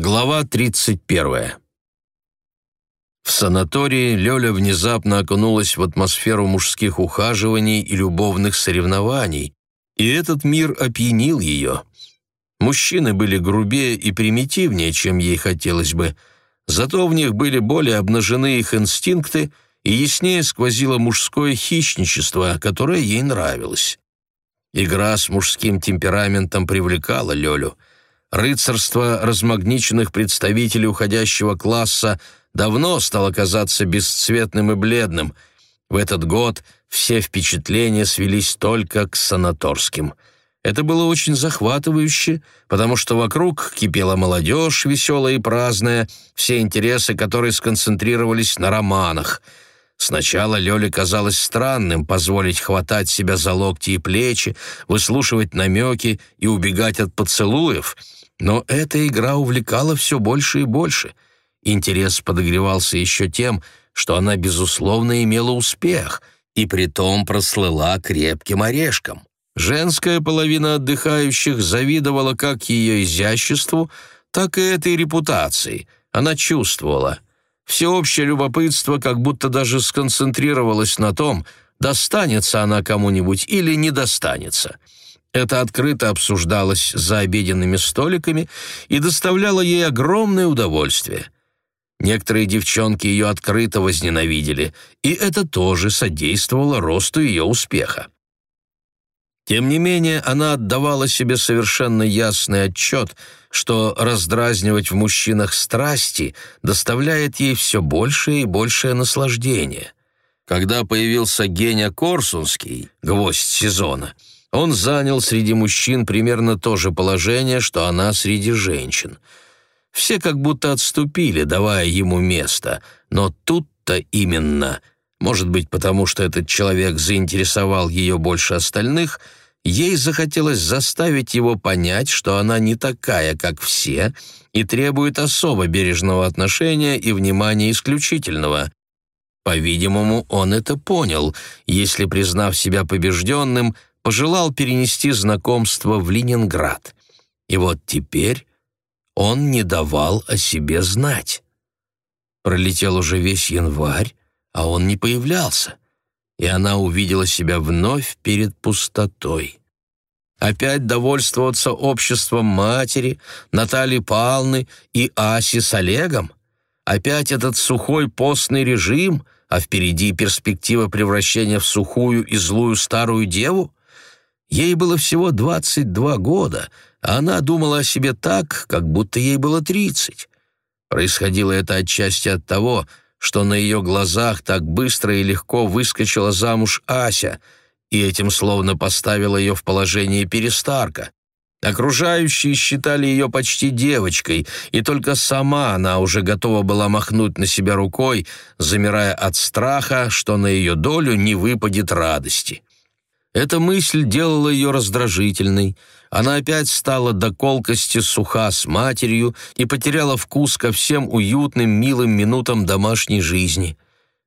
Глава 31. В санатории Лёля внезапно окунулась в атмосферу мужских ухаживаний и любовных соревнований, и этот мир опьянил ее. Мужчины были грубее и примитивнее, чем ей хотелось бы, зато в них были более обнажены их инстинкты и яснее сквозило мужское хищничество, которое ей нравилось. Игра с мужским темпераментом привлекала Лёлю — Рыцарство размагниченных представителей уходящего класса давно стало казаться бесцветным и бледным. В этот год все впечатления свелись только к санаторским. Это было очень захватывающе, потому что вокруг кипела молодежь, веселая и праздная, все интересы которой сконцентрировались на романах — Сначала Лёле казалось странным позволить хватать себя за локти и плечи, выслушивать намеки и убегать от поцелуев — но эта игра увлекала все больше и больше. Интерес подогревался еще тем, что она, безусловно, имела успех и притом прослыла крепким орешком. Женская половина отдыхающих завидовала как ее изяществу, так и этой репутации. Она чувствовала. Всеобщее любопытство как будто даже сконцентрировалось на том, достанется она кому-нибудь или не достанется — это открыто обсуждалось за обеденными столиками и доставляло ей огромное удовольствие. Некоторые девчонки ее открыто возненавидели, и это тоже содействовало росту ее успеха. Тем не менее, она отдавала себе совершенно ясный отчет, что раздразнивать в мужчинах страсти доставляет ей все большее и большее наслаждение. Когда появился Геня Корсунский, гвоздь сезона — он занял среди мужчин примерно то же положение, что она среди женщин. Все как будто отступили, давая ему место, но тут-то именно, может быть, потому что этот человек заинтересовал ее больше остальных, ей захотелось заставить его понять, что она не такая, как все, и требует особо бережного отношения и внимания исключительного. По-видимому, он это понял, если, признав себя побежденным, пожелал перенести знакомство в Ленинград. И вот теперь он не давал о себе знать. Пролетел уже весь январь, а он не появлялся, и она увидела себя вновь перед пустотой. Опять довольствоваться обществом матери, Натальи Палны и Аси с Олегом? Опять этот сухой постный режим, а впереди перспектива превращения в сухую и злую старую деву? Ей было всего 22 года, а она думала о себе так, как будто ей было 30. Происходило это отчасти от того, что на ее глазах так быстро и легко выскочила замуж Ася, и этим словно поставила ее в положение перестарка. Окружающие считали ее почти девочкой, и только сама она уже готова была махнуть на себя рукой, замирая от страха, что на ее долю не выпадет радости. Эта мысль делала ее раздражительной. Она опять стала до колкости суха с матерью и потеряла вкус ко всем уютным, милым минутам домашней жизни.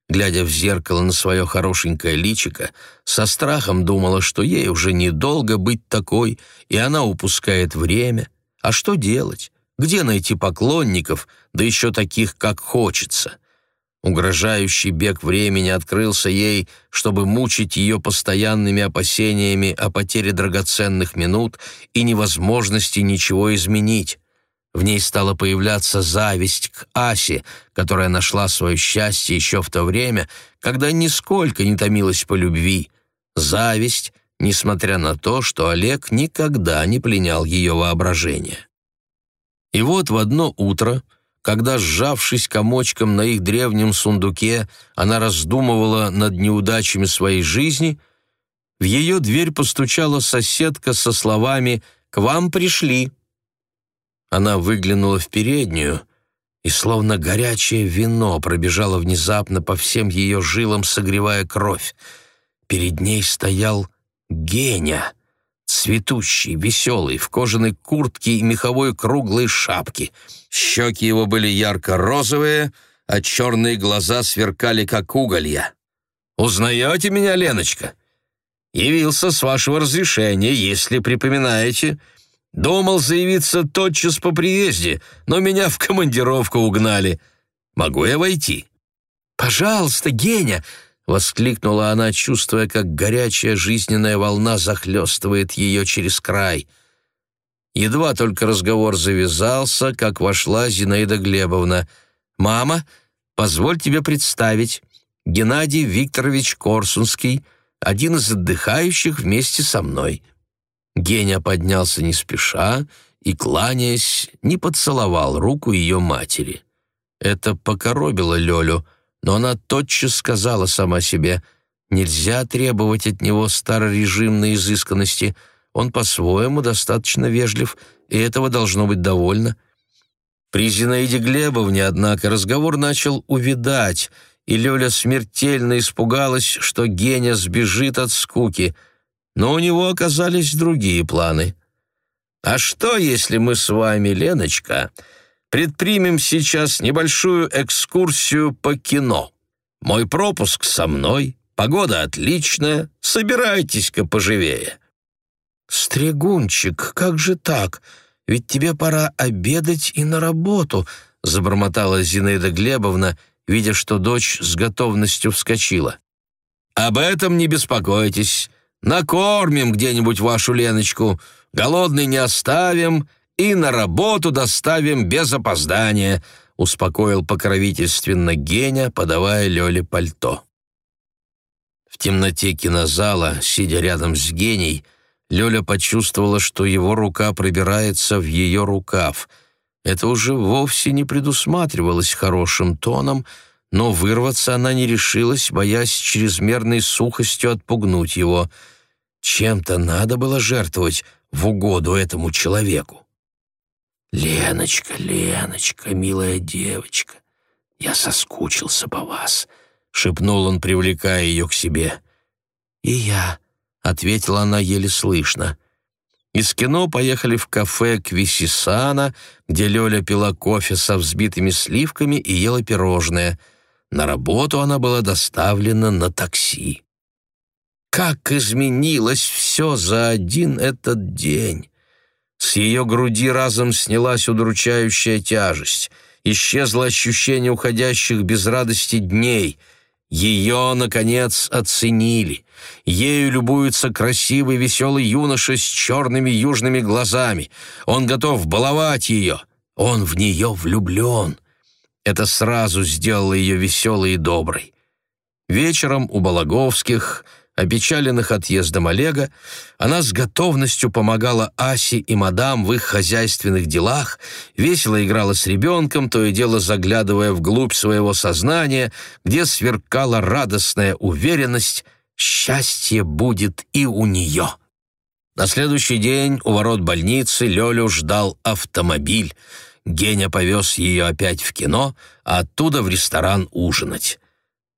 Глядя в зеркало на свое хорошенькое личико, со страхом думала, что ей уже недолго быть такой, и она упускает время. А что делать? Где найти поклонников, да еще таких, как хочется? Угрожающий бег времени открылся ей, чтобы мучить ее постоянными опасениями о потере драгоценных минут и невозможности ничего изменить. В ней стала появляться зависть к Асе, которая нашла свое счастье еще в то время, когда нисколько не томилась по любви. Зависть, несмотря на то, что Олег никогда не пленял ее воображение. И вот в одно утро — когда, сжавшись комочком на их древнем сундуке, она раздумывала над неудачами своей жизни, в ее дверь постучала соседка со словами «К вам пришли». Она выглянула в переднюю, и словно горячее вино пробежало внезапно по всем ее жилам, согревая кровь. Перед ней стоял Геня — цветущий, веселый, в кожаной куртке и меховой круглой шапке. Щеки его были ярко-розовые, а черные глаза сверкали, как уголья. «Узнаете меня, Леночка?» «Явился с вашего разрешения, если припоминаете. Думал заявиться тотчас по приезде, но меня в командировку угнали. Могу я войти?» «Пожалуйста, Геня!» — воскликнула она, чувствуя, как горячая жизненная волна захлестывает ее через край. Едва только разговор завязался, как вошла Зинаида Глебовна. «Мама, позволь тебе представить. Геннадий Викторович Корсунский, один из отдыхающих вместе со мной». Геня поднялся не спеша и, кланяясь, не поцеловал руку ее матери. Это покоробило Лёлю, но она тотчас сказала сама себе, нельзя требовать от него старорежимной изысканности, он по-своему достаточно вежлив, и этого должно быть довольно. При Зинаиде Глебовне, однако, разговор начал увидать, и Лёля смертельно испугалась, что Геня сбежит от скуки — но у него оказались другие планы. «А что, если мы с вами, Леночка, предпримем сейчас небольшую экскурсию по кино? Мой пропуск со мной, погода отличная, собирайтесь-ка поживее». «Стригунчик, как же так? Ведь тебе пора обедать и на работу», — забормотала Зинаида Глебовна, видя, что дочь с готовностью вскочила. «Об этом не беспокойтесь. Накормим где-нибудь вашу Леночку, голодный не оставим и на работу доставим без опоздания», успокоил покровительственно Геня, подавая Лёле пальто. В темноте кинозала, сидя рядом с Геней, Лёля почувствовала, что его рука пробирается в ее рукав. Это уже вовсе не предусматривалось хорошим тоном, но вырваться она не решилась, боясь чрезмерной сухостью отпугнуть его — чем-то надо было жертвовать в угоду этому человеку. «Леночка, Леночка, милая девочка, я соскучился по вас», — шепнул он, привлекая ее к себе. «И я», — ответила она еле слышно. Из кино поехали в кафе Квисисана, где Лёля пила кофе со взбитыми сливками и ела пирожное. На работу она была доставлена на такси. Как изменилось все за один этот день! С ее груди разом снялась удручающая тяжесть. Исчезло ощущение уходящих без радости дней. Ее, наконец, оценили. Ею любуется красивый веселый юноша с черными южными глазами. Он готов баловать ее. Он в нее влюблен. Это сразу сделало ее веселой и доброй. Вечером у Балаговских – Опечаленных отъездом Олега, она с готовностью помогала Асе и мадам в их хозяйственных делах, весело играла с ребенком, то и дело заглядывая вглубь своего сознания, где сверкала радостная уверенность «счастье будет и у нее». На следующий день у ворот больницы Лёлю ждал автомобиль. Геня повез ее опять в кино, а оттуда в ресторан ужинать.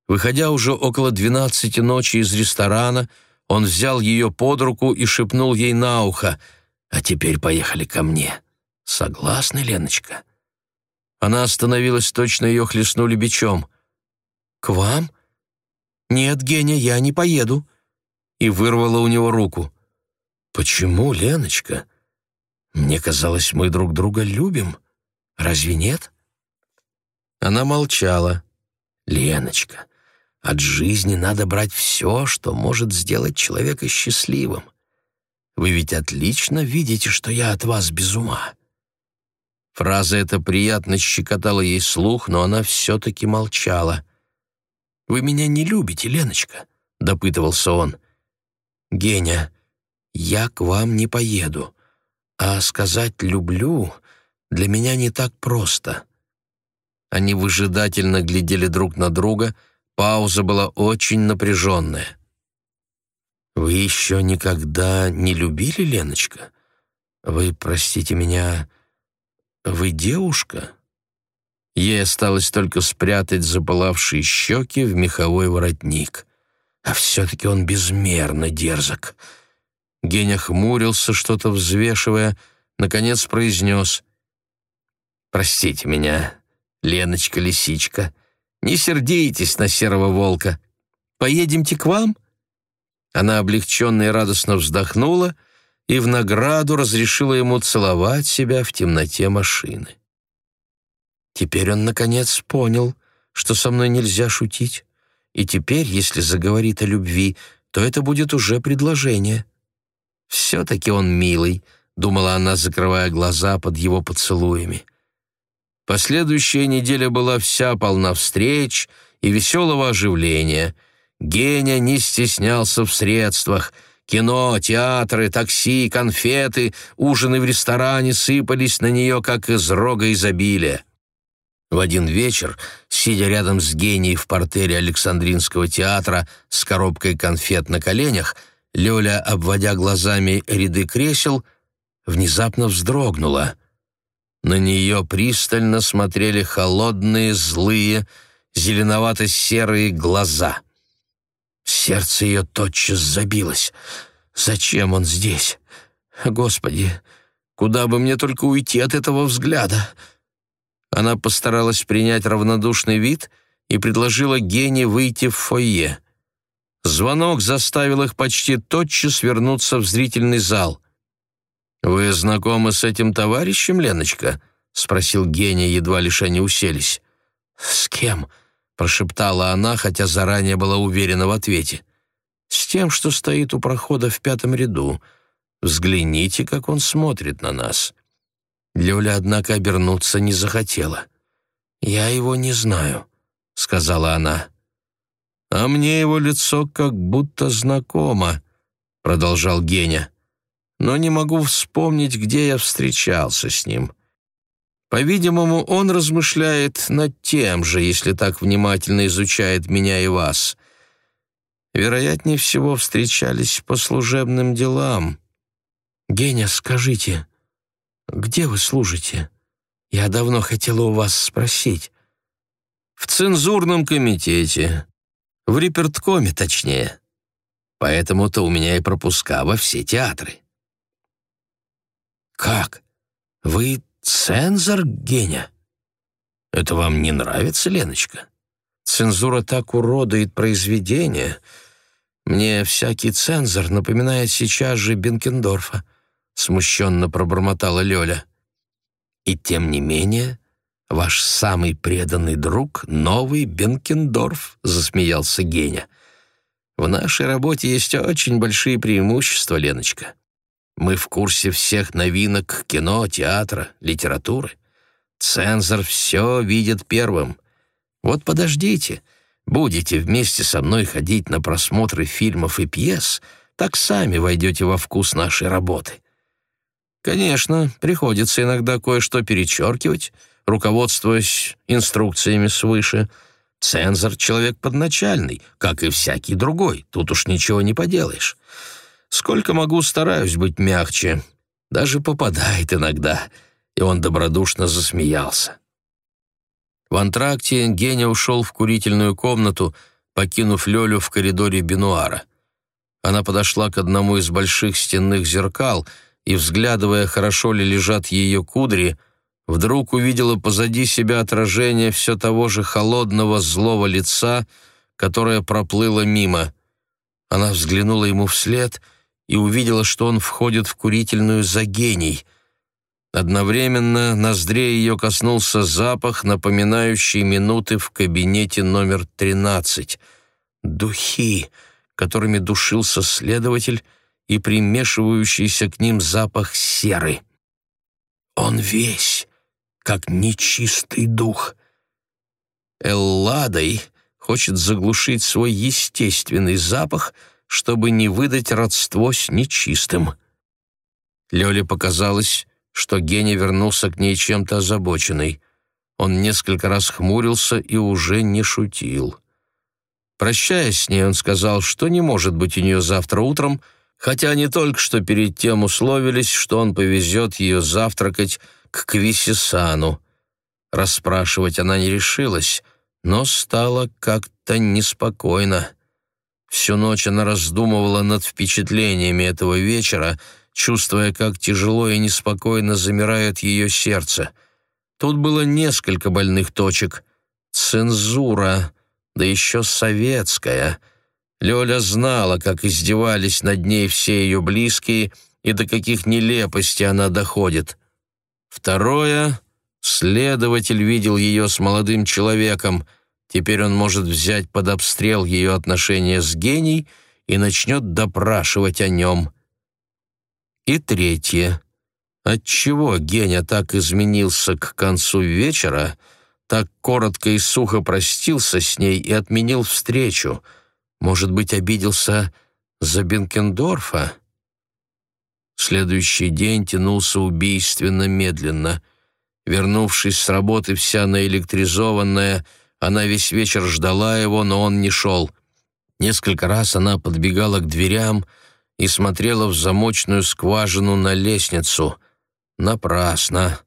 Выходя уже около двенадцати ночи из ресторана, он взял ее под руку и шепнул ей на ухо, «А теперь поехали ко мне. Согласны, Леночка?» Она остановилась, точно ее хлестнули бичом. «К вам? Нет, Геня, я не поеду». И вырвала у него руку. «Почему, Леночка? Мне казалось, мы друг друга любим. Разве нет?» Она молчала. «Леночка, от жизни надо брать все, что может сделать человека счастливым. Вы ведь отлично видите, что я от вас без ума». Фраза эта приятно щекотала ей слух, но она все-таки молчала. «Вы меня не любите, Леночка?» — допытывался он. «Геня, я к вам не поеду, а сказать «люблю» для меня не так просто». Они выжидательно глядели друг на друга — Пауза была очень напряженная. «Вы еще никогда не любили, Леночка? Вы, простите меня, вы девушка?» Ей осталось только спрятать запылавшие щеки в меховой воротник. А все-таки он безмерно дерзок. Геня хмурился, что-то взвешивая, наконец произнес. «Простите меня, Леночка-лисичка, не сердитесь на серого волка. Поедемте к вам?» Она облегченно и радостно вздохнула и в награду разрешила ему целовать себя в темноте машины. Теперь он, наконец, понял, что со мной нельзя шутить, и теперь, если заговорит о любви, то это будет уже предложение. «Все-таки он милый», — думала она, закрывая глаза под его поцелуями. Последующая неделя была вся полна встреч и веселого оживления. Геня не стеснялся в средствах. Кино, театры, такси, конфеты, ужины в ресторане сыпались на нее, как из рога изобилия. В один вечер, сидя рядом с гением в портере Александринского театра с коробкой конфет на коленях, Лёля, обводя глазами ряды кресел, внезапно вздрогнула. На нее пристально смотрели холодные, злые, зеленовато-серые глаза. Сердце ее тотчас забилось. «Зачем он здесь? Господи, куда бы мне только уйти от этого взгляда!» Она постаралась принять равнодушный вид и предложила Гене выйти в фойе. Звонок заставил их почти тотчас вернуться в зрительный зал. «Вы знакомы с этим товарищем, Леночка?» — спросил Геня, едва лишь они уселись. «С кем?» — прошептала она, хотя заранее была уверена в ответе. «С тем, что стоит у прохода в пятом ряду. Взгляните, как он смотрит на нас». Лёля, однако, обернуться не захотела. «Я его не знаю», — сказала она. «А мне его лицо как будто знакомо», — продолжал Геня. «Но не могу вспомнить, где я встречался с ним». По-видимому, он размышляет над тем же, если так внимательно изучает меня и вас. Вероятнее всего, встречались по служебным делам. «Геня, скажите, где вы служите? Я давно хотела у вас спросить». «В цензурном комитете. В реперткоме, точнее. Поэтому-то у меня и пропуска во все театры». «Как? Вы Цензор Геня. Это вам не нравится, Леночка? Цензура так уродует произведение. Мне всякий цензор напоминает сейчас же Бенкендорфа, смущенно пробормотала Лёля. И тем не менее, ваш самый преданный друг — новый Бенкендорф, засмеялся Геня. В нашей работе есть очень большие преимущества, Леночка. Мы в курсе всех новинок кино, театра, литературы. Цензор все видит первым. Вот подождите, будете вместе со мной ходить на просмотры фильмов и пьес, так сами войдете во вкус нашей работы. Конечно, приходится иногда кое-что перечеркивать, руководствуясь инструкциями свыше. Цензор — человек подначальный, как и всякий другой, тут уж ничего не поделаешь. Сколько могу, стараюсь быть мягче. Даже попадает иногда». И он добродушно засмеялся. В антракте Геня ушел в курительную комнату, покинув Лёлю в коридоре бинуара. Она подошла к одному из больших стенных зеркал и, взглядывая, хорошо ли лежат ее кудри, вдруг увидела позади себя отражение все того же холодного злого лица, которое проплыло мимо. Она взглянула ему вслед — и увидела, что он входит в курительную за гений. Одновременно ноздре ее коснулся запах, напоминающий минуты в кабинете номер 13. Духи, которыми душился следователь, и примешивающийся к ним запах серы. Он весь, как нечистый дух. Элладой хочет заглушить свой естественный запах — чтобы не выдать родство с нечистым. Лёле показалось, что Геня вернулся к ней чем-то озабоченный. Он несколько раз хмурился и уже не шутил. Прощаясь с ней, он сказал, что не может быть у нее завтра утром, хотя они только что перед тем условились, что он повезет ее завтракать к Квисисану. Расспрашивать она не решилась, но стало как-то неспокойно. Всю ночь она раздумывала над впечатлениями этого вечера, чувствуя, как тяжело и неспокойно замирает ее сердце. Тут было несколько больных точек. Цензура, да еще советская. Лёля знала, как издевались над ней все ее близкие, и до каких нелепостей она доходит. Второе — следователь видел ее с молодым человеком. Теперь он может взять под обстрел ее отношения с гений и начнет допрашивать о нем. И третье. Отчего Геня так изменился к концу вечера, так коротко и сухо простился с ней и отменил встречу? Может быть, обиделся за Бенкендорфа? Следующий день тянулся убийственно медленно. Вернувшись с работы вся наэлектризованная, она весь вечер ждала его, но он не шел. Несколько раз она подбегала к дверям и смотрела в замочную скважину на лестницу. Напрасно.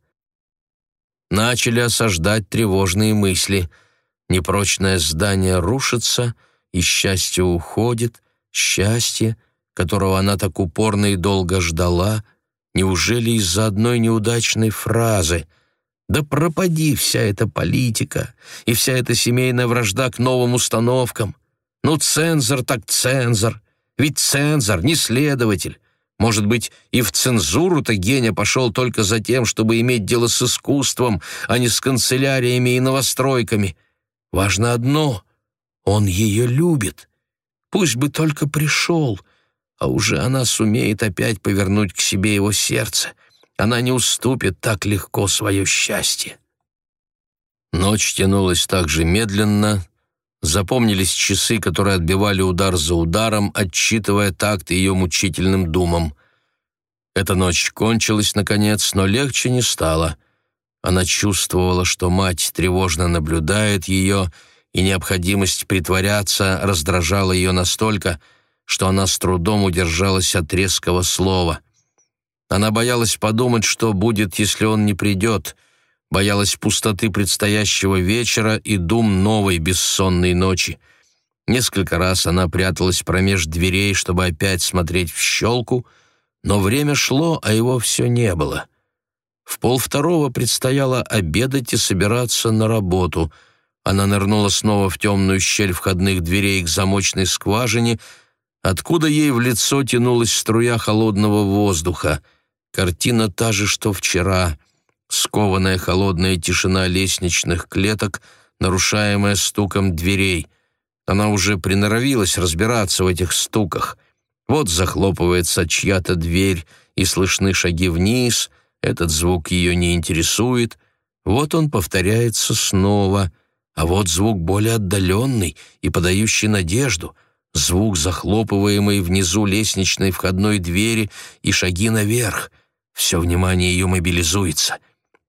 Начали осаждать тревожные мысли. Непрочное здание рушится, и счастье уходит, счастье, которого она так упорно и долго ждала, неужели из-за одной неудачной фразы «Да пропади вся эта политика и вся эта семейная вражда к новым установкам! Ну, цензор так цензор, ведь цензор, не следователь!» Может быть, и в цензуру-то Геня пошел только за тем, чтобы иметь дело с искусством, а не с канцеляриями и новостройками. Важно одно — он ее любит. Пусть бы только пришел — а уже она сумеет опять повернуть к себе его сердце. Она не уступит так легко свое счастье. Ночь тянулась так же медленно, запомнились часы, которые отбивали удар за ударом, отчитывая такт ее мучительным думам. Эта ночь кончилась, наконец, но легче не стало. Она чувствовала, что мать тревожно наблюдает ее, и необходимость притворяться раздражала ее настолько, что она с трудом удержалась от резкого слова. Она боялась подумать, что будет, если он не придет, боялась пустоты предстоящего вечера и дум новой бессонной ночи. Несколько раз она пряталась промеж дверей, чтобы опять смотреть в щелку, но время шло, а его все не было. В полвторого предстояло обедать и собираться на работу. Она нырнула снова в темную щель входных дверей к замочной скважине — откуда ей в лицо тянулась струя холодного воздуха. Картина та же, что вчера. Скованная холодная тишина лестничных клеток, нарушаемая стуком дверей. Она уже приноровилась разбираться в этих стуках. Вот захлопывается чья-то дверь, и слышны шаги вниз, этот звук ее не интересует. Вот он повторяется снова, а вот звук более отдаленный и подающий надежду — звук захлопываемой внизу лестничной входной двери и шаги наверх. Все внимание ее мобилизуется.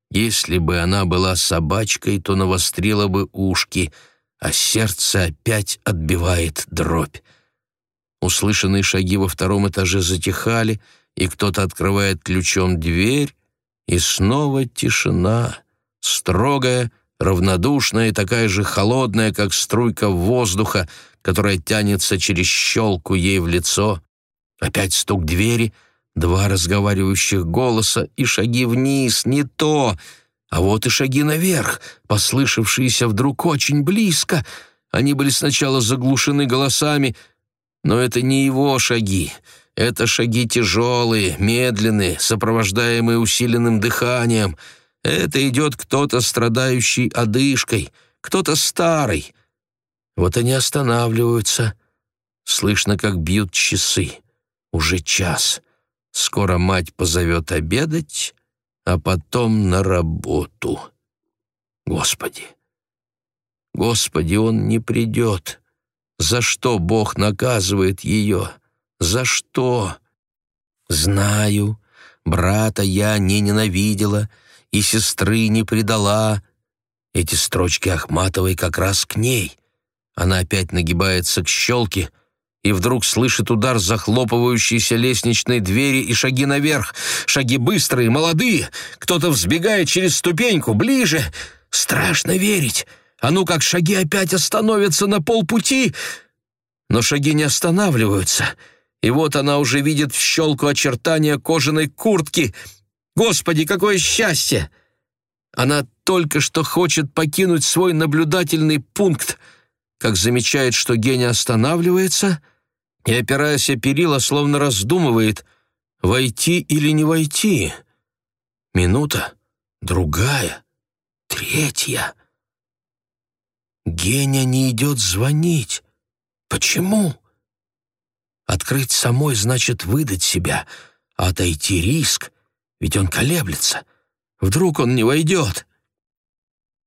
Если бы она была собачкой, то навострила бы ушки, а сердце опять отбивает дробь. Услышанные шаги во втором этаже затихали, и кто-то открывает ключом дверь, и снова тишина, строгая, равнодушная и такая же холодная, как струйка воздуха, которая тянется через щелку ей в лицо. Опять стук двери, два разговаривающих голоса и шаги вниз, не то. А вот и шаги наверх, послышавшиеся вдруг очень близко. Они были сначала заглушены голосами, но это не его шаги. Это шаги тяжелые, медленные, сопровождаемые усиленным дыханием. Это идет кто-то, страдающий одышкой, кто-то старый, вот они останавливаются. Слышно, как бьют часы. Уже час. Скоро мать позовет обедать, а потом на работу. Господи! Господи, он не придет. За что Бог наказывает ее? За что? Знаю, брата я не ненавидела и сестры не предала. Эти строчки Ахматовой как раз к ней — она опять нагибается к щелке и вдруг слышит удар захлопывающейся лестничной двери и шаги наверх. Шаги быстрые, молодые. Кто-то взбегает через ступеньку, ближе. Страшно верить. А ну как шаги опять остановятся на полпути. Но шаги не останавливаются. И вот она уже видит в щелку очертания кожаной куртки. Господи, какое счастье! Она только что хочет покинуть свой наблюдательный пункт — как замечает, что Геня останавливается и, опираясь о перила, словно раздумывает, Войти или не войти? Минута, другая, третья. Геня не идет звонить. Почему? Открыть самой значит выдать себя, а отойти риск, ведь он колеблется. Вдруг он не войдет.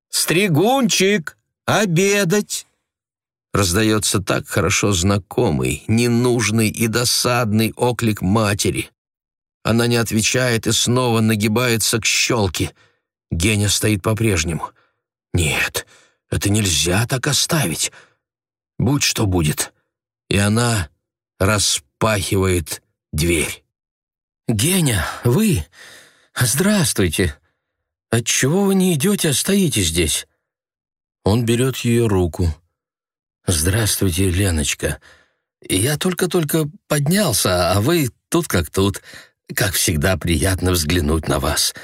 «Стригунчик, обедать!» Раздается так хорошо знакомый, ненужный и досадный оклик матери. Она не отвечает и снова нагибается к щелке. Геня стоит по-прежнему. «Нет, это нельзя так оставить. Будь что будет». И она распахивает дверь. «Геня, вы? Здравствуйте. Отчего вы не идете, а стоите здесь?» Он берет ее руку. «Здравствуйте, Леночка. Я только-только поднялся, а вы тут как тут. Как всегда, приятно взглянуть на вас».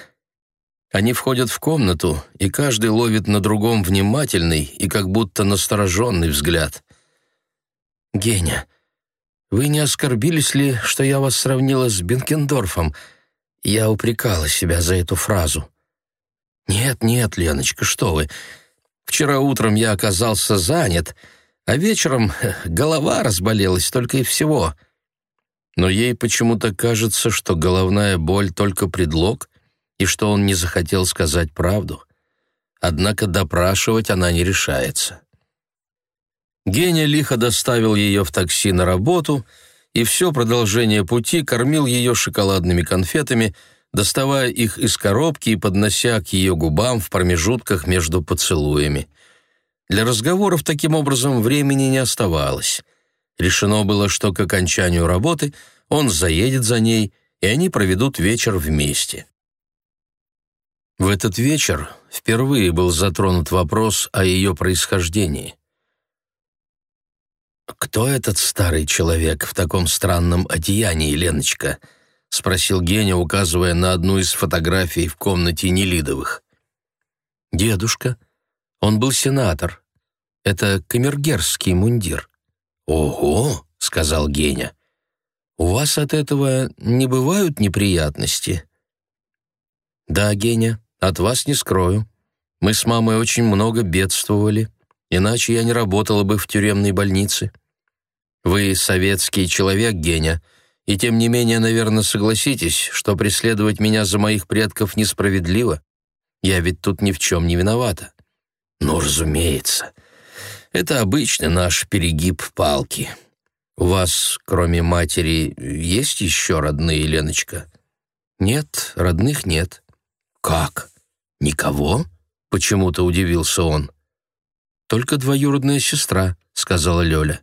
Они входят в комнату, и каждый ловит на другом внимательный и как будто настороженный взгляд. «Геня, вы не оскорбились ли, что я вас сравнила с Бенкендорфом? Я упрекала себя за эту фразу». «Нет, нет, Леночка, что вы. Вчера утром я оказался занят, а вечером голова разболелась только и всего. Но ей почему-то кажется, что головная боль только предлог, и что он не захотел сказать правду. Однако допрашивать она не решается. Геня лихо доставил ее в такси на работу и все продолжение пути кормил ее шоколадными конфетами, доставая их из коробки и поднося к ее губам в промежутках между поцелуями. Для разговоров таким образом времени не оставалось. Решено было, что к окончанию работы он заедет за ней, и они проведут вечер вместе. В этот вечер впервые был затронут вопрос о ее происхождении. «Кто этот старый человек в таком странном одеянии, Леночка?» — спросил Геня, указывая на одну из фотографий в комнате Нелидовых. «Дедушка. Он был сенатор. Это камергерский мундир». «Ого!» — сказал Геня. «У вас от этого не бывают неприятности?» «Да, Геня, от вас не скрою. Мы с мамой очень много бедствовали, иначе я не работала бы в тюремной больнице. Вы советский человек, Геня, и тем не менее, наверное, согласитесь, что преследовать меня за моих предков несправедливо. Я ведь тут ни в чем не виновата. Ну, разумеется. Это обычно наш перегиб палки. У вас, кроме матери, есть еще родные, Леночка? Нет, родных нет. Как? Никого? Почему-то удивился он. Только двоюродная сестра, сказала Лёля.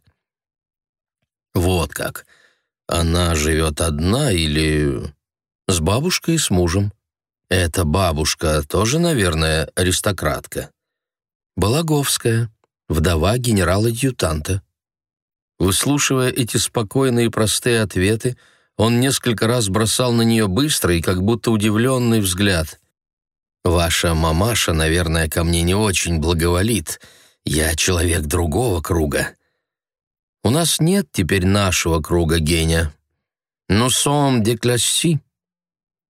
Вот как. Она живет одна или с бабушкой и с мужем? Эта бабушка тоже, наверное, аристократка. Балаговская, вдова генерала-адъютанта. Выслушивая эти спокойные и простые ответы, он несколько раз бросал на нее быстрый, как будто удивленный взгляд. «Ваша мамаша, наверное, ко мне не очень благоволит. Я человек другого круга. У нас нет теперь нашего круга гения. Но сом де класси.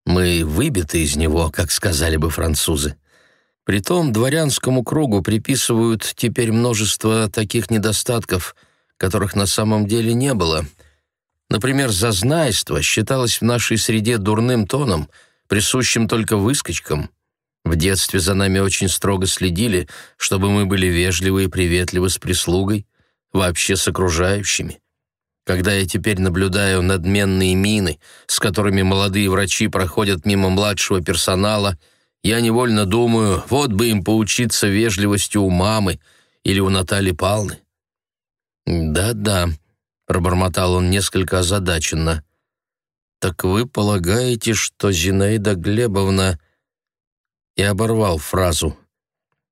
Мы выбиты из него, как сказали бы французы. Притом дворянскому кругу приписывают теперь множество таких недостатков, которых на самом деле не было. Например, зазнайство считалось в нашей среде дурным тоном, присущим только выскочкам. В детстве за нами очень строго следили, чтобы мы были вежливы и приветливы с прислугой, вообще с окружающими. Когда я теперь наблюдаю надменные мины, с которыми молодые врачи проходят мимо младшего персонала, я невольно думаю, вот бы им поучиться вежливостью у мамы или у Натальи Палны. «Да-да», — пробормотал он несколько озадаченно. «Так вы полагаете, что Зинаида Глебовна...» И оборвал фразу.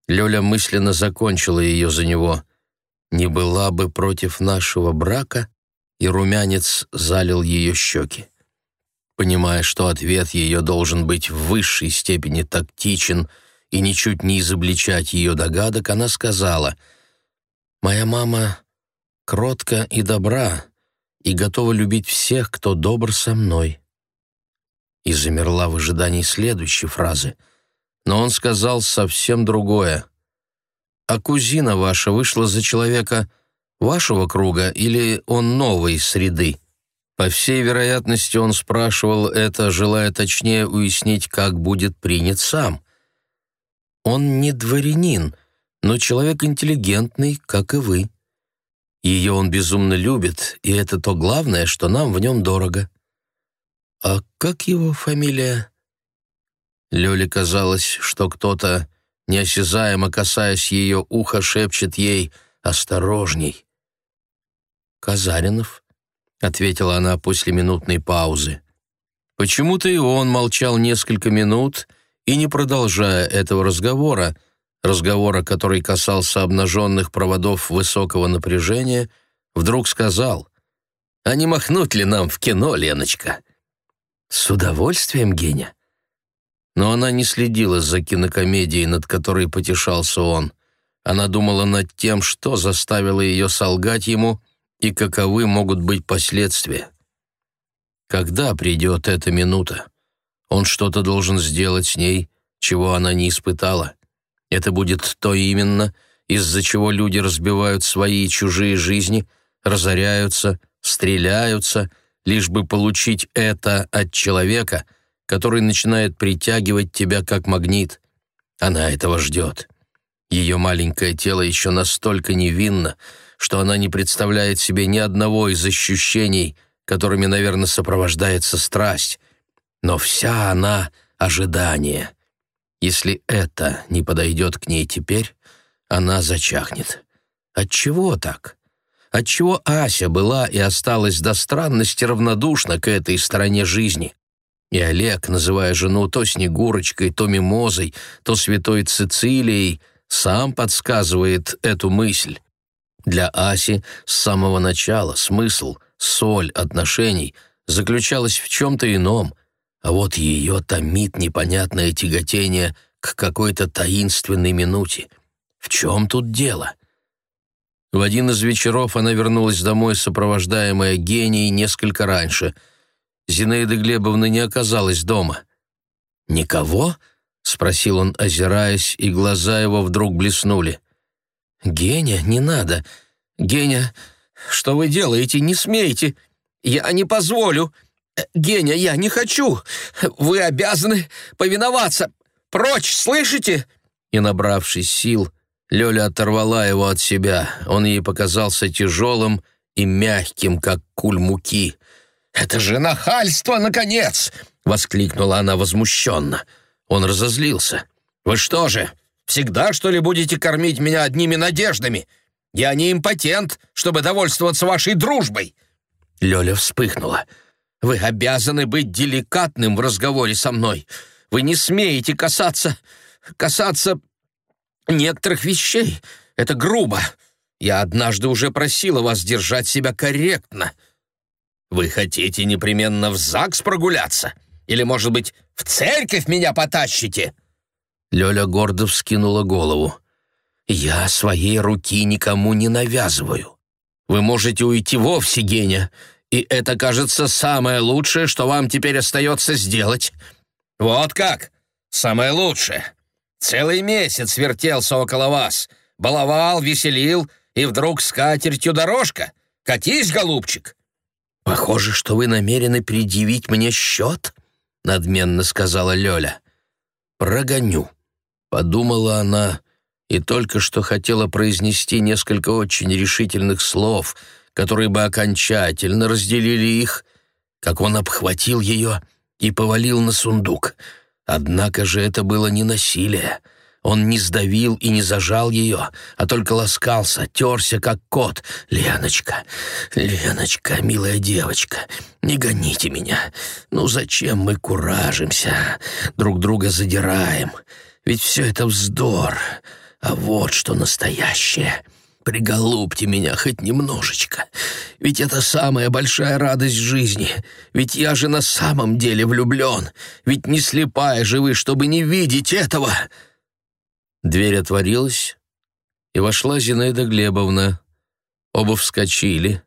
Лёля мысленно закончила ее за него не была бы против нашего брака, и румянец залил ее щеки. Понимая, что ответ ее должен быть в высшей степени тактичен и ничуть не изобличать ее догадок, она сказала, «Моя мама кротка и добра, и готова любить всех, кто добр со мной. и замерла в ожидании следующей фразы. Но он сказал совсем другое. «А кузина ваша вышла за человека вашего круга или он новой среды?» По всей вероятности, он спрашивал это, желая точнее уяснить, как будет принят сам. Он не дворянин, но человек интеллигентный, как и вы. Ее он безумно любит, и это то главное, что нам в нем дорого. А как его фамилия? Лёле казалось, что кто-то, неосязаемо касаясь ее уха, шепчет ей «Осторожней!» «Казаринов», — ответила она после минутной паузы. Почему-то и он молчал несколько минут, и, не продолжая этого разговора, — разговора, который касался обнаженных проводов высокого напряжения, вдруг сказал, «А не махнуть ли нам в кино, Леночка?» «С удовольствием, Геня». Но она не следила за кинокомедией, над которой потешался он. Она думала над тем, что заставило ее солгать ему и каковы могут быть последствия. Когда придет эта минута? Он что-то должен сделать с ней, чего она не испытала. Это будет то именно, из-за чего люди разбивают свои и чужие жизни, разоряются, стреляются, лишь бы получить это от человека, который начинает притягивать тебя как магнит. Она этого ждет. Ее маленькое тело еще настолько невинно, что она не представляет себе ни одного из ощущений, которыми, наверное, сопровождается страсть. Но вся она — ожидание — если это не подойдет к ней теперь, она зачахнет. Отчего так? Отчего Ася была и осталась до странности равнодушна к этой стороне жизни? И Олег, называя жену то Снегурочкой, то Мимозой, то Святой Цицилией, сам подсказывает эту мысль. Для Аси с самого начала смысл, соль отношений заключалась в чем-то ином, а вот ее томит непонятное тяготение к какой-то таинственной минуте. В чем тут дело? В один из вечеров она вернулась домой, сопровождаемая генией, несколько раньше. Зинаида Глебовна не оказалась дома. «Никого?» — спросил он, озираясь, и глаза его вдруг блеснули. «Геня, не надо. Геня, что вы делаете? Не смейте. Я не позволю. «Геня, я не хочу! Вы обязаны повиноваться! Прочь, слышите?» И, набравшись сил, Лёля оторвала его от себя. Он ей показался тяжелым и мягким, как куль муки. «Это же нахальство, наконец!» — воскликнула она возмущенно. Он разозлился. «Вы что же, всегда, что ли, будете кормить меня одними надеждами? Я не импотент, чтобы довольствоваться вашей дружбой!» Лёля вспыхнула. Вы обязаны быть деликатным в разговоре со мной. Вы не смеете касаться... касаться некоторых вещей. Это грубо. Я однажды уже просила вас держать себя корректно. Вы хотите непременно в ЗАГС прогуляться? Или, может быть, в церковь меня потащите?» Лёля гордо вскинула голову. «Я своей руки никому не навязываю. Вы можете уйти вовсе, Геня, и это, кажется, самое лучшее, что вам теперь остается сделать. Вот как? Самое лучшее. Целый месяц вертелся около вас, баловал, веселил, и вдруг с катертью дорожка. Катись, голубчик. Похоже, что вы намерены предъявить мне счет, надменно сказала Лёля. Прогоню, подумала она, и только что хотела произнести несколько очень решительных слов — которые бы окончательно разделили их, как он обхватил ее и повалил на сундук. Однако же это было не насилие. Он не сдавил и не зажал ее, а только ласкался, терся, как кот. «Леночка, Леночка, милая девочка, не гоните меня. Ну зачем мы куражимся, друг друга задираем? Ведь все это вздор, а вот что настоящее». Приголубьте меня хоть немножечко, ведь это самая большая радость жизни, ведь я же на самом деле влюблен, ведь не слепая же вы, чтобы не видеть этого!» Дверь отворилась, и вошла Зинаида Глебовна. Оба вскочили.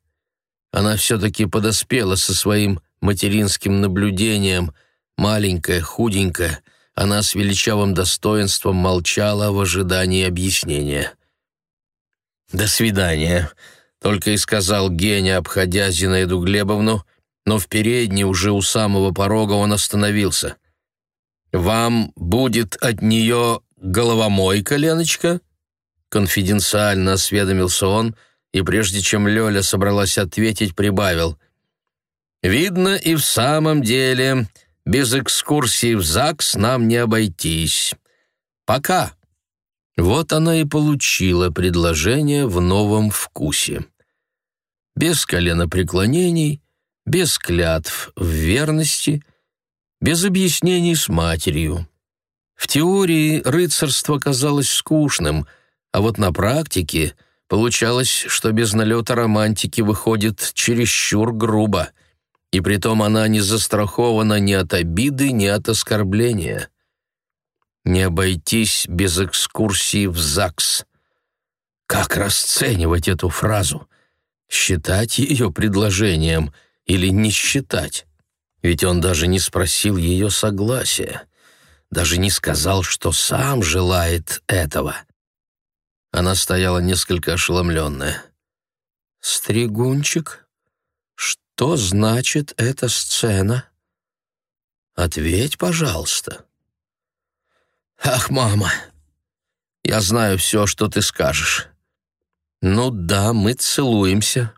Она все-таки подоспела со своим материнским наблюдением, Маленькая, худенькая, она с величавым достоинством молчала в ожидании объяснения. «До свидания», — только и сказал Геня, обходя Зинаиду Глебовну, но в передней уже у самого порога он остановился. «Вам будет от нее головомойка, Леночка?» Конфиденциально осведомился он, и прежде чем Лёля собралась ответить, прибавил. «Видно, и в самом деле без экскурсии в ЗАГС нам не обойтись. Пока». Вот она и получила предложение в новом вкусе. Без коленопреклонений, без клятв в верности, без объяснений с матерью. В теории рыцарство казалось скучным, а вот на практике получалось, что без налета романтики выходит чересчур грубо, и притом она не застрахована ни от обиды, ни от оскорбления. Не обойтись без экскурсии в ЗАГС. Как расценивать эту фразу? Считать ее предложением или не считать? Ведь он даже не спросил ее согласия, даже не сказал, что сам желает этого. Она стояла несколько ошеломленная. «Стригунчик, что значит эта сцена? Ответь, пожалуйста». «Ах, мама, я знаю все, что ты скажешь». «Ну да, мы целуемся.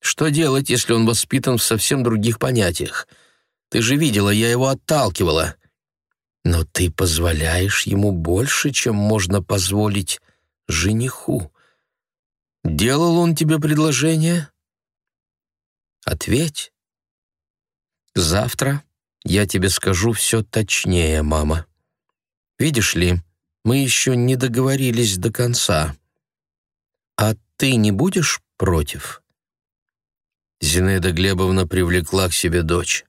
Что делать, если он воспитан в совсем других понятиях? Ты же видела, я его отталкивала. Но ты позволяешь ему больше, чем можно позволить жениху. Делал он тебе предложение? Ответь. Завтра я тебе скажу все точнее, мама». Видишь ли, мы еще не договорились до конца. А ты не будешь против?» Зинаида Глебовна привлекла к себе дочь.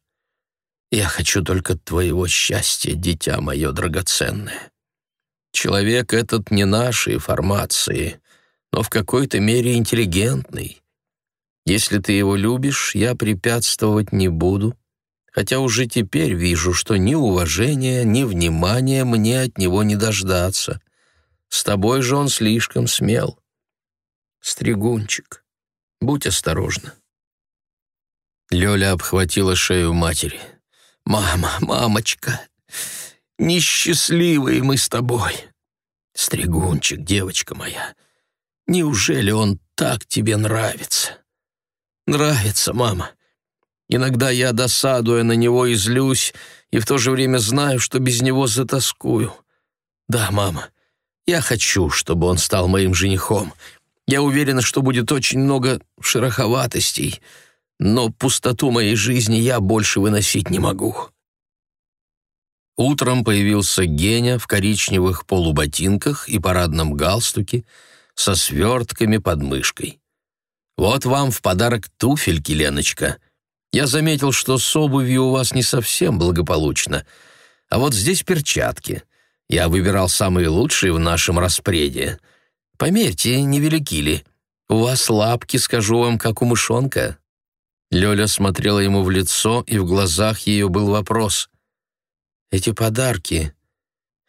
«Я хочу только твоего счастья, дитя мое драгоценное. Человек этот не нашей формации, но в какой-то мере интеллигентный. Если ты его любишь, я препятствовать не буду, хотя уже теперь вижу, что ни уважения, ни внимания мне от него не дождаться. С тобой же он слишком смел. Стригунчик, будь осторожна. Лёля обхватила шею матери. «Мама, мамочка, несчастливые мы с тобой. Стригунчик, девочка моя, неужели он так тебе нравится?» «Нравится, мама. Иногда я, досадуя на него, и злюсь, и в то же время знаю, что без него затаскую. Да, мама, я хочу, чтобы он стал моим женихом. Я уверена, что будет очень много шероховатостей, но пустоту моей жизни я больше выносить не могу». Утром появился Геня в коричневых полуботинках и парадном галстуке со свертками под мышкой. «Вот вам в подарок туфельки, Леночка», я заметил, что с обувью у вас не совсем благополучно. А вот здесь перчатки. Я выбирал самые лучшие в нашем распреде. Померьте, невелики ли. У вас лапки, скажу вам, как у мышонка». Лёля смотрела ему в лицо, и в глазах ее был вопрос. «Эти подарки...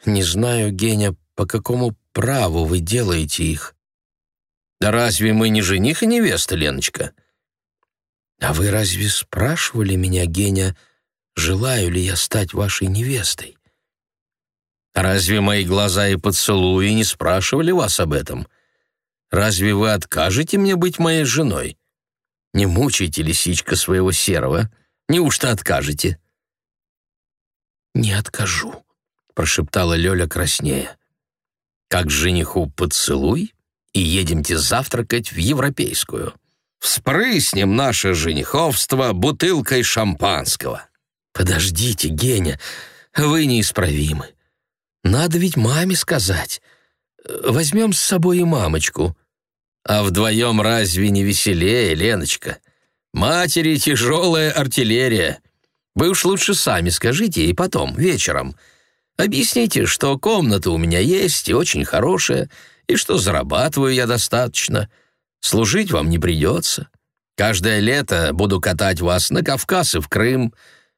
Не знаю, Геня, по какому праву вы делаете их?» «Да разве мы не жених и невеста, Леночка?» «А вы разве спрашивали меня, Геня, желаю ли я стать вашей невестой?» «Разве мои глаза и поцелуи не спрашивали вас об этом? Разве вы откажете мне быть моей женой? Не мучайте, лисичка, своего серого. Неужто откажете?» «Не откажу», — прошептала Лёля краснея. «Как жениху поцелуй, и едемте завтракать в Европейскую» вспрыснем наше жениховство бутылкой шампанского». «Подождите, Геня, вы неисправимы. Надо ведь маме сказать. Возьмем с собой и мамочку». «А вдвоем разве не веселее, Леночка? Матери тяжелая артиллерия. Вы уж лучше сами скажите и потом, вечером. Объясните, что комната у меня есть и очень хорошая, и что зарабатываю я достаточно». Служить вам не придется. Каждое лето буду катать вас на Кавказ и в Крым.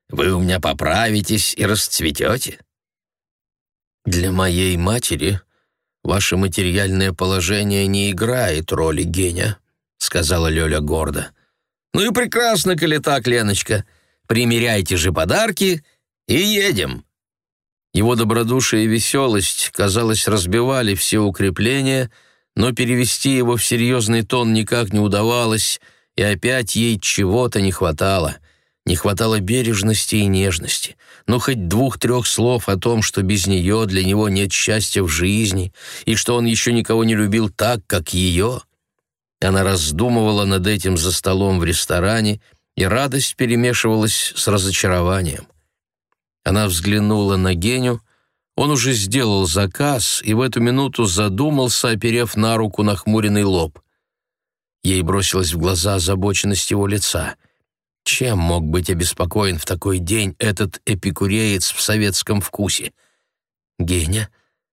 вы у меня поправитесь и расцветете». «Для моей матери ваше материальное положение не играет роли геня», — сказала Лёля гордо. «Ну и прекрасно, коли так, Леночка. Примеряйте же подарки и едем». Его добродушие и веселость, казалось, разбивали все укрепления, но перевести его в серьезный тон никак не удавалось, и опять ей чего-то не хватало. Не хватало бережности и нежности. Ну, хоть двух-трех слов о том, что без нее для него нет счастья в жизни, и что он еще никого не любил так, как ее. Она раздумывала над этим за столом в ресторане, и радость перемешивалась с разочарованием. Она взглянула на Геню. Он уже сделал заказ и в эту минуту задумался, оперев на руку нахмуренный лоб. Ей бросилась в глаза озабоченность его лица. Чем мог быть обеспокоен в такой день этот эпикуреец в советском вкусе? «Геня,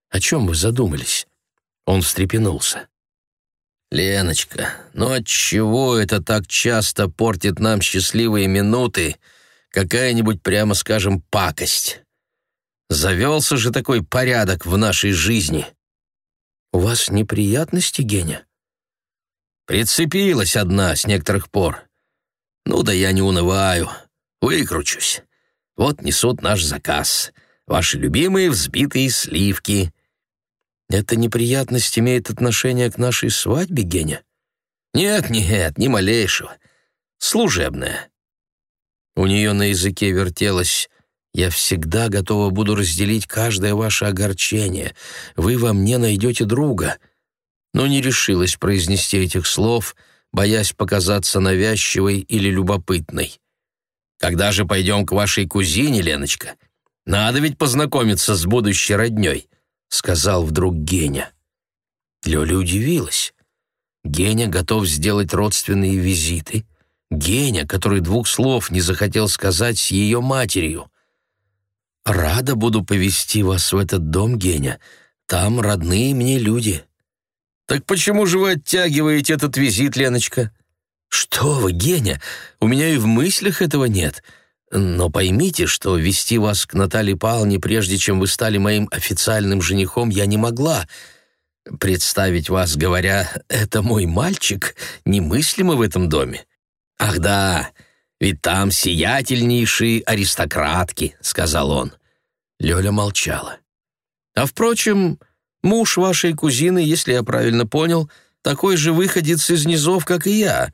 о чем вы задумались?» Он встрепенулся. «Леночка, ну отчего это так часто портит нам счастливые минуты какая-нибудь, прямо скажем, пакость? Завелся же такой порядок в нашей жизни». «У вас неприятности, Геня?» «Прицепилась одна с некоторых пор. Ну да я не унываю, выкручусь. Вот несут наш заказ. Ваши любимые взбитые сливки». «Эта неприятность имеет отношение к нашей свадьбе, Геня?» «Нет, нет, ни малейшего. Служебная». У нее на языке вертелось «Я всегда готова буду разделить каждое ваше огорчение. Вы во мне найдете друга». Но не решилась произнести этих слов, боясь показаться навязчивой или любопытной. «Когда же пойдем к вашей кузине, Леночка? Надо ведь познакомиться с будущей родней». — сказал вдруг Геня. Лёля удивилась. Геня готов сделать родственные визиты. Геня, который двух слов не захотел сказать с ее матерью. «Рада буду повести вас в этот дом, Геня. Там родные мне люди». «Так почему же вы оттягиваете этот визит, Леночка?» «Что вы, Геня, у меня и в мыслях этого нет. Но поймите, что вести вас к Наталье Павловне, прежде чем вы стали моим официальным женихом, я не могла. Представить вас, говоря, это мой мальчик, немыслимо в этом доме. Ах да, ведь там сиятельнейшие аристократки, сказал он. Лёля молчала. А впрочем, муж вашей кузины, если я правильно понял, такой же выходец из низов, как и я.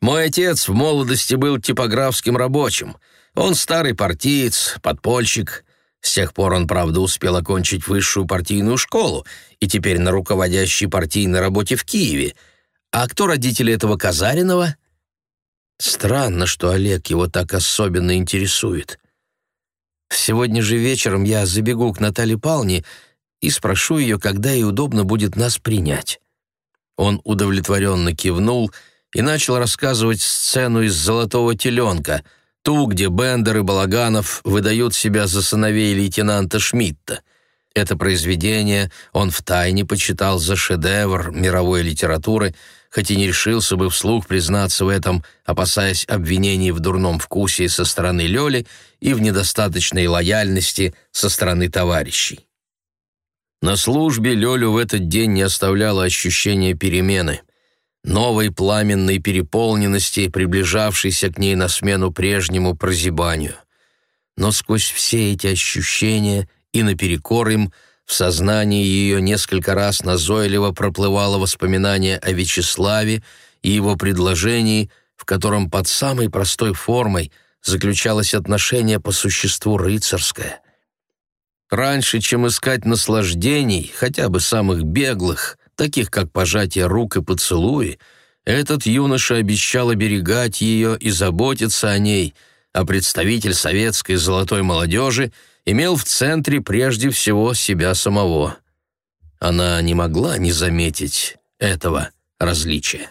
Мой отец в молодости был типографским рабочим — он старый партиец, подпольщик. С тех пор он, правда, успел окончить высшую партийную школу и теперь на руководящей партийной работе в Киеве. А кто родители этого Казаринова? Странно, что Олег его так особенно интересует. Сегодня же вечером я забегу к Наталье Павловне и спрошу ее, когда ей удобно будет нас принять. Он удовлетворенно кивнул и начал рассказывать сцену из «Золотого теленка», ту, где Бендер и Балаганов выдают себя за сыновей лейтенанта Шмидта. Это произведение он втайне почитал за шедевр мировой литературы, хоть и не решился бы вслух признаться в этом, опасаясь обвинений в дурном вкусе со стороны Лёли и в недостаточной лояльности со стороны товарищей. На службе Лёлю в этот день не оставляло ощущение перемены новой пламенной переполненности, приближавшейся к ней на смену прежнему прозябанию. Но сквозь все эти ощущения и наперекор им в сознании ее несколько раз назойливо проплывало воспоминание о Вячеславе и его предложении, в котором под самой простой формой заключалось отношение по существу рыцарское. Раньше, чем искать наслаждений, хотя бы самых беглых, таких как пожатие рук и поцелуи, этот юноша обещал оберегать ее и заботиться о ней, а представитель советской золотой молодежи имел в центре прежде всего себя самого. Она не могла не заметить этого различия.